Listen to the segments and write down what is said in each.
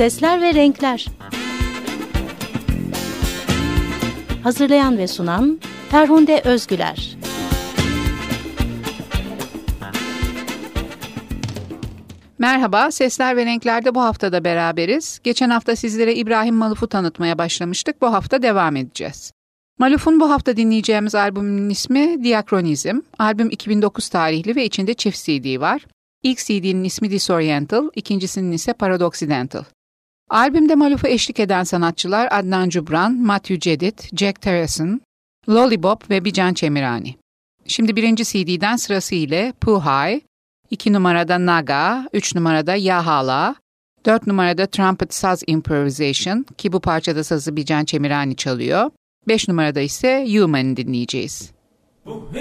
Sesler ve Renkler Hazırlayan ve sunan Ferhunde Özgüler Merhaba, Sesler ve Renkler'de bu hafta da beraberiz. Geçen hafta sizlere İbrahim Maluf'u tanıtmaya başlamıştık. Bu hafta devam edeceğiz. Maluf'un bu hafta dinleyeceğimiz albümün ismi Diakronizm. Albüm 2009 tarihli ve içinde çift CD var. İlk CD'nin ismi Disoriental, ikincisinin ise Paradoxidental. Albümde Maluf'u eşlik eden sanatçılar Adnan Cubran, Matthew Cedid, Jack Terrason, Lollipop ve Bican Çemirani. Şimdi birinci CD'den sırası ile Puhai, 2 numarada Naga, 3 numarada Yahala, 4 numarada Trumpet Saz Improvisation ki bu parçada sazı Bican Çemirani çalıyor. 5 numarada ise Human dinleyeceğiz. Put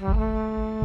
음...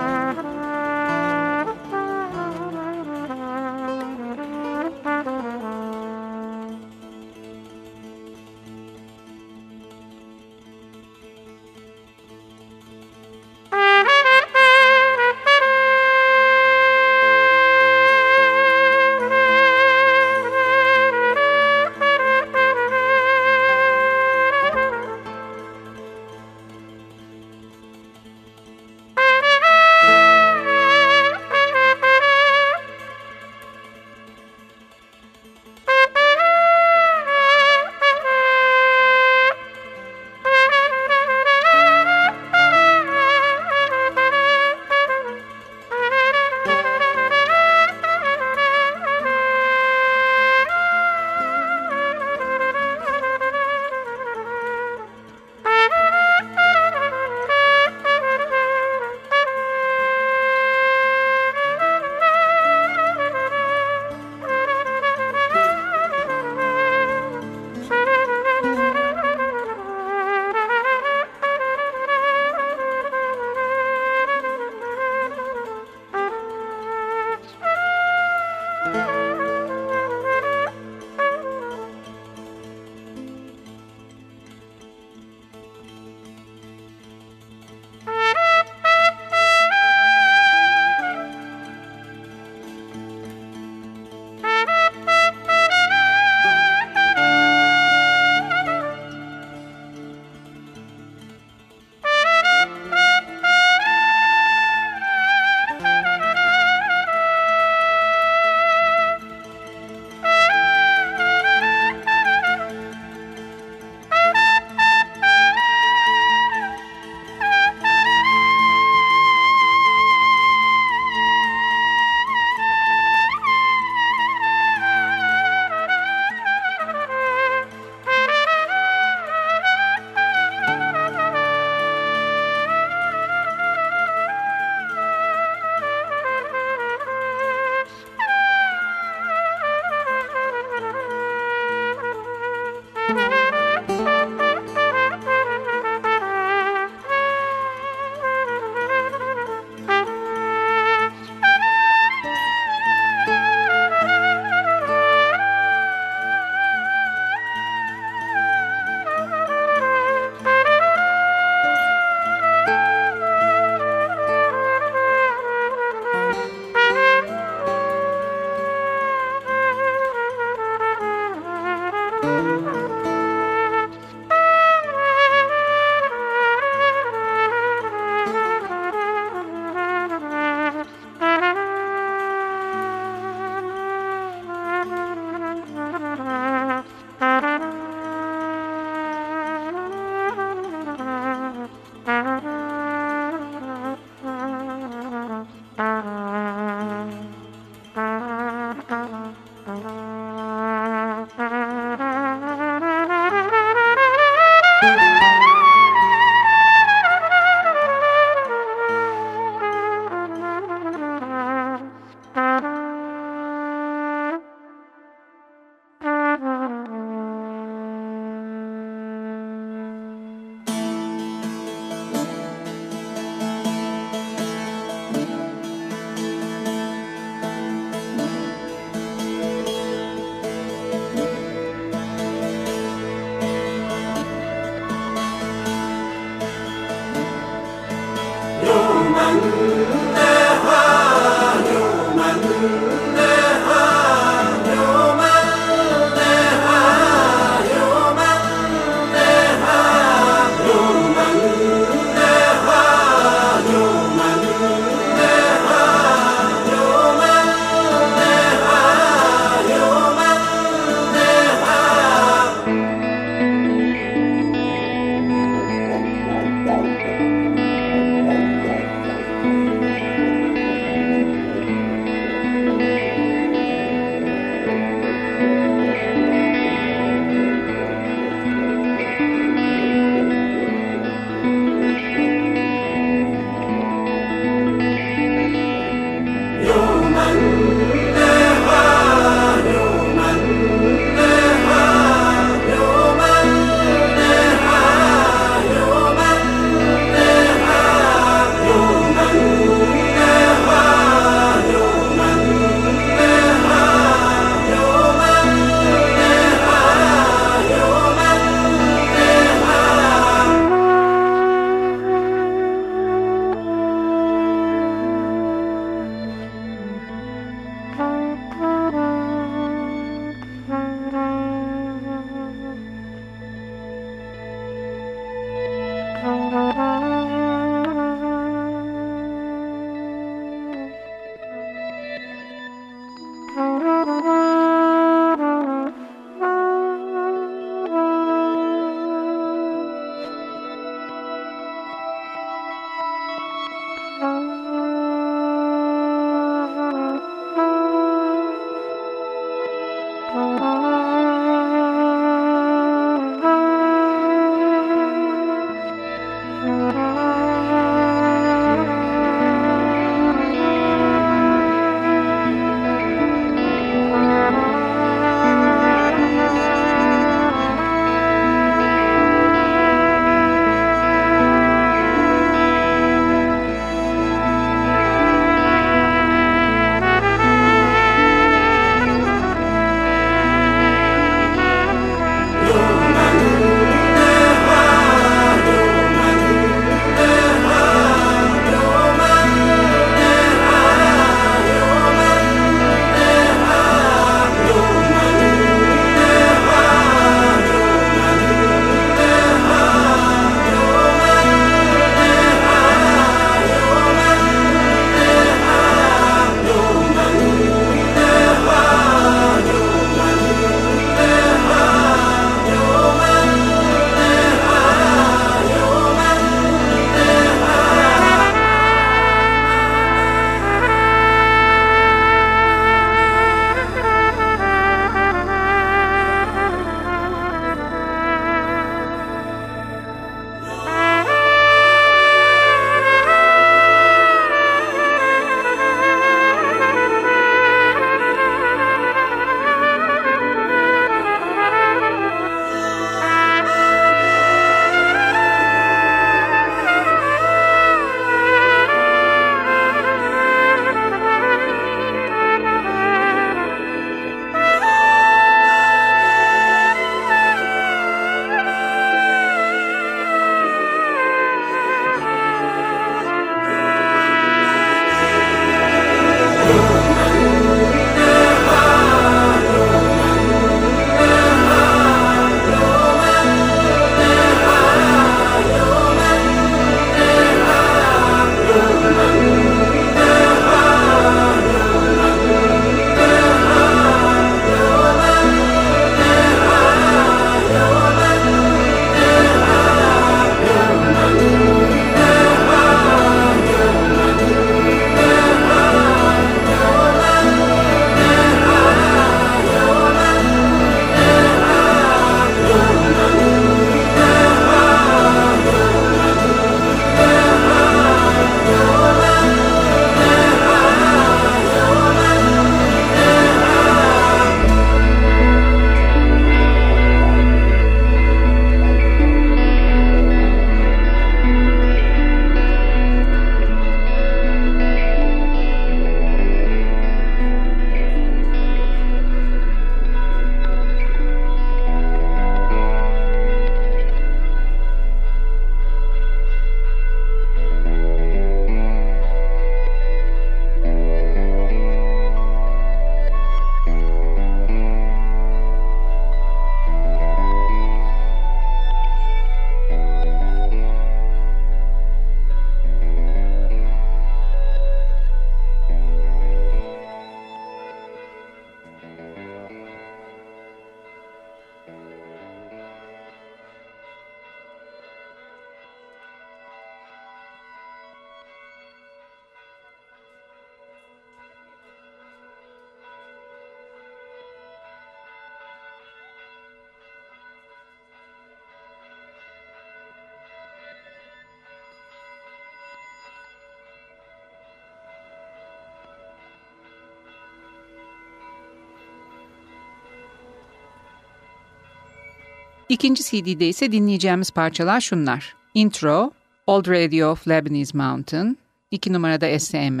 İkinci CD'de ise dinleyeceğimiz parçalar şunlar. Intro, Old Radio of Lebanese Mountain, 2 numarada SM,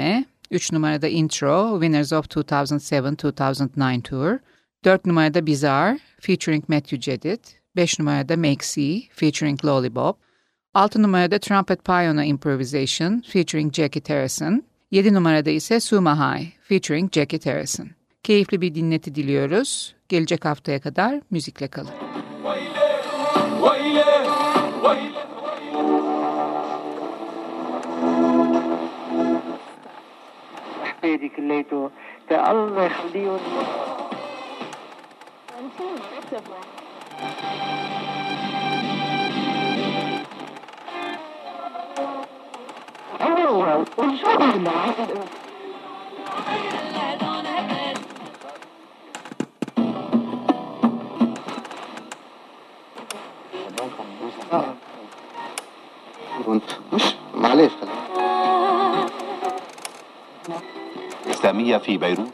3 numarada Intro, Winners of 2007-2009 Tour, 4 numarada Bizarre, featuring Matthew Jedid, 5 numarada Make See, featuring Lollipop, 6 numarada Trumpet Pioneer Improvisation, featuring Jackie Terrason, 7 numarada ise Suma High, featuring Jackie Terrason. Keyifli bir dinleti diliyoruz. Gelecek haftaya kadar müzikle kalın. حبايبي كليته تا الله يخليهم أيوة وإن شاء الله. إسلامية في بيروت.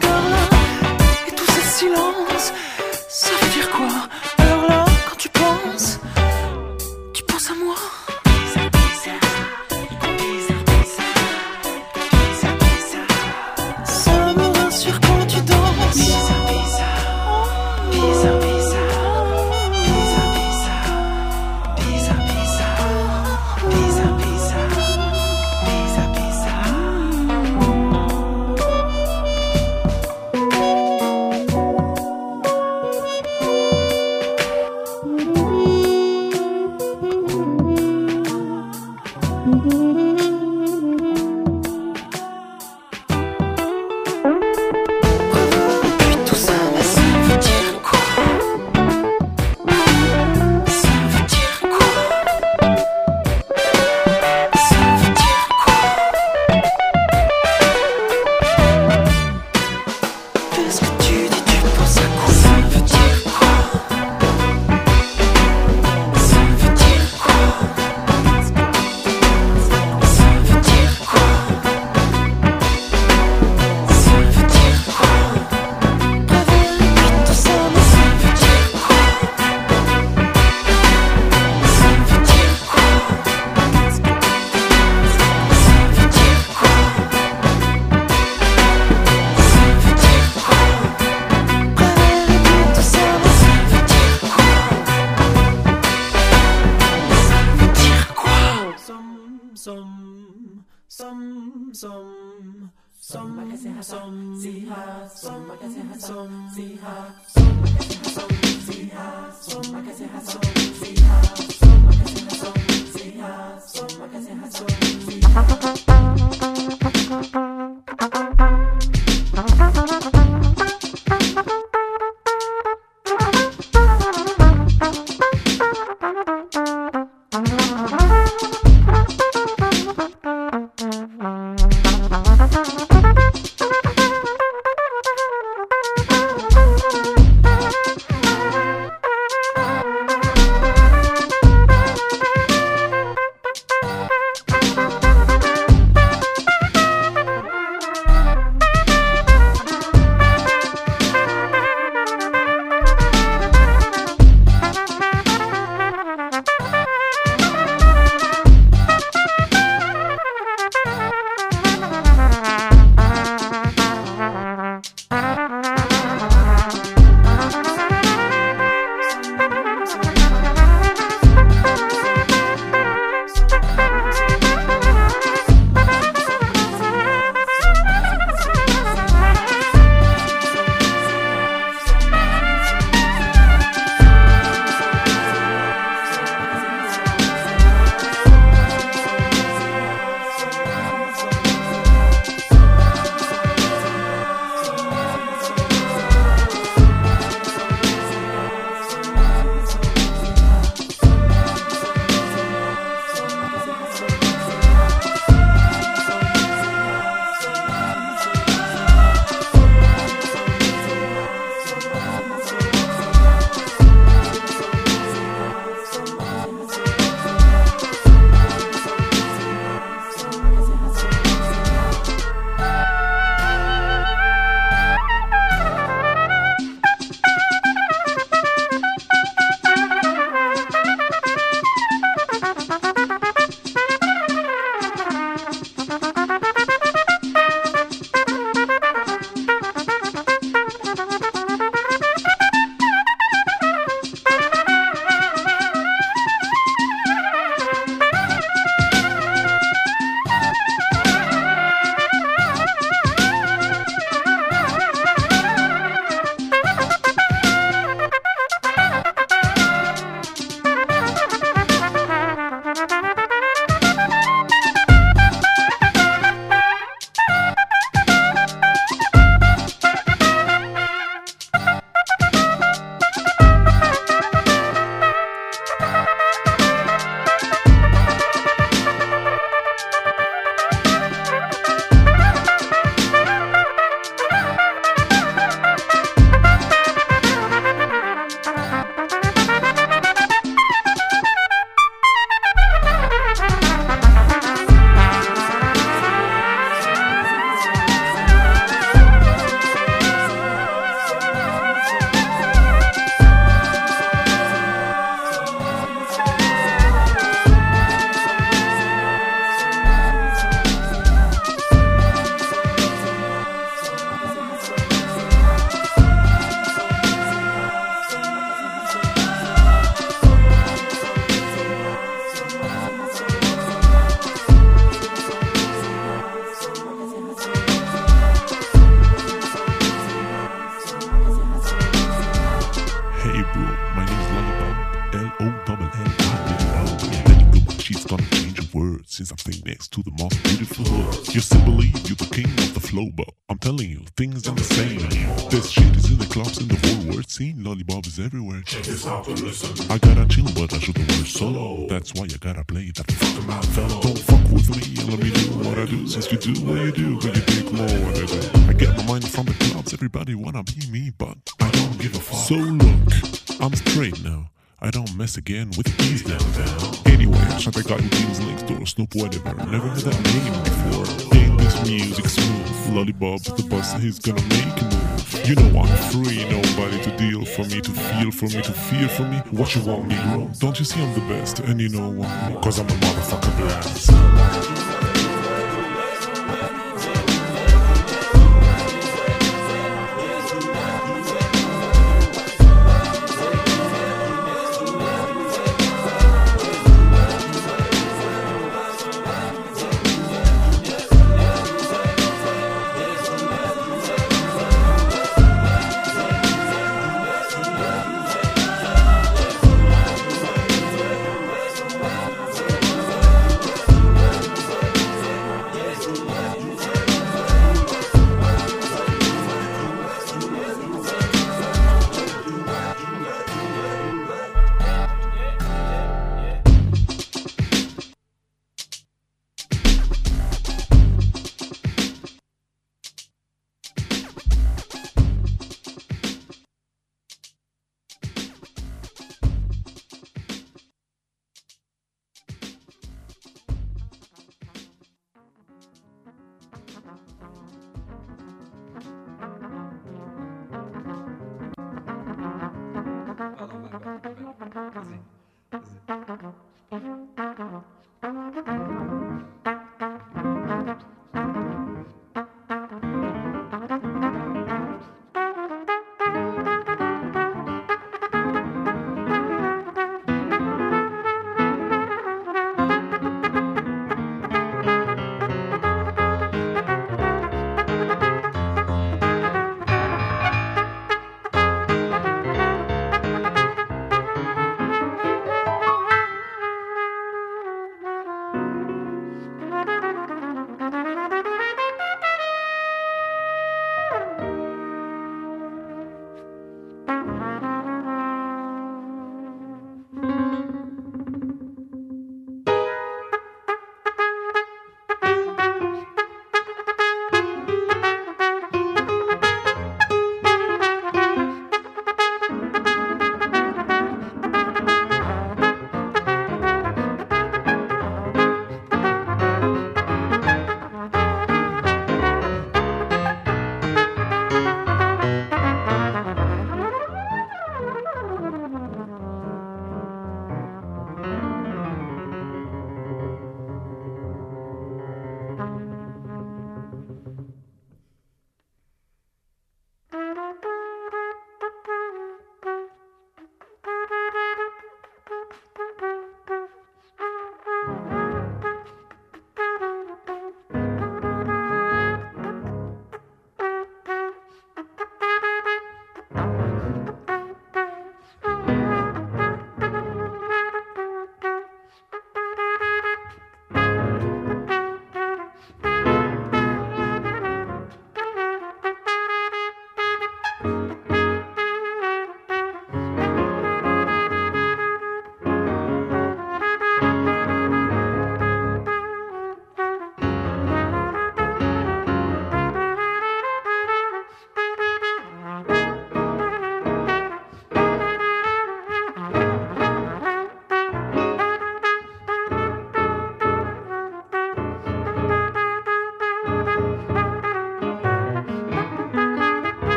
forgot. som, some, siha, som, Some, siha, som, som, some, som, som, Some, som, som, some, some, som, siha. I gotta chill, but I shouldn't work solo. That's why you gotta play that fucking mouth fellow. Don't fuck with me and let me do what I do. Since you do what you do, but you take more what I do. I get my money from the clubs, everybody wanna be me, but I don't give a fuck. So look, I'm straight now. I don't mess again with these downtown. Anyway, I that guy who deals next door, Snoop whatever. Never heard that name before. Ain't this music smooth? Lollipop the boss, he's gonna make a move. You know I'm free, to for me, to feel for me, to fear for me. What you want me, bro? Don't you see I'm the best? And you know why? Cause I'm a motherfucker blast.